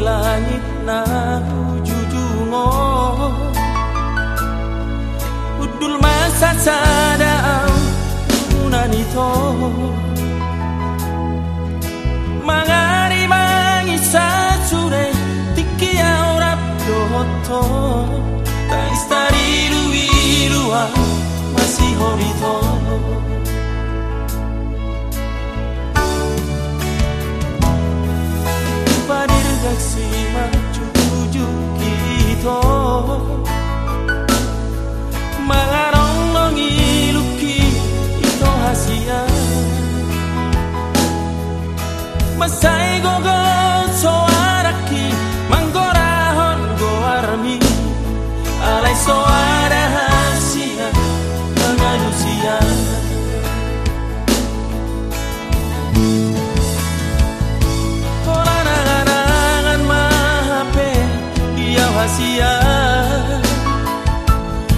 langit na ujujungo Udul masa doto Tais tariru irua masih horito Padirgaksima cucu kita Mangarong nongi luki ito hasia Masai gogo Iya hasia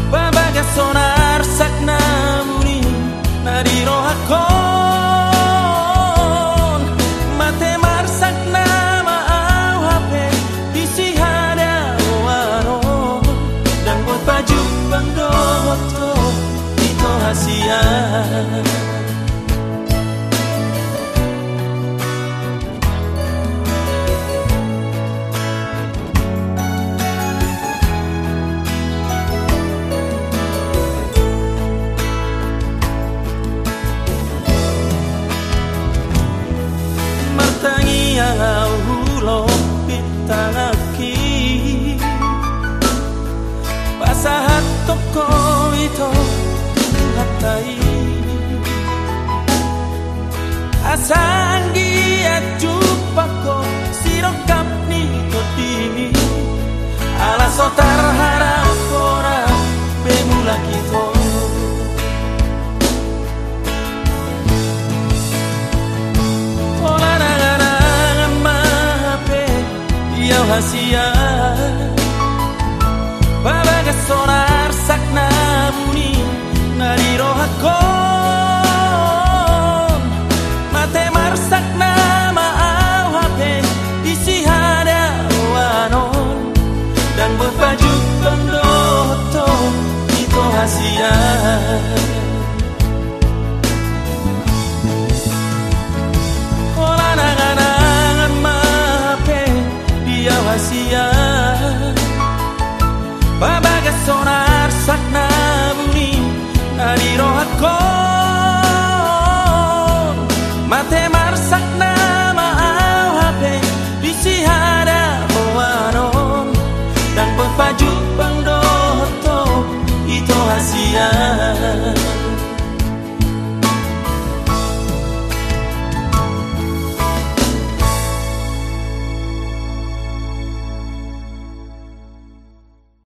Babaga sonar Toko'y itu hatay Asanggi at jumpa ko Sirokap nito dini Alaso tarharap ko na Bemula kito Kola na nga nga rahasia. Babaga sonar sakna buni Nari rohako Mate mar sakna maau hape Di sihada oanon Dan pepaju bang doto Ito hasia.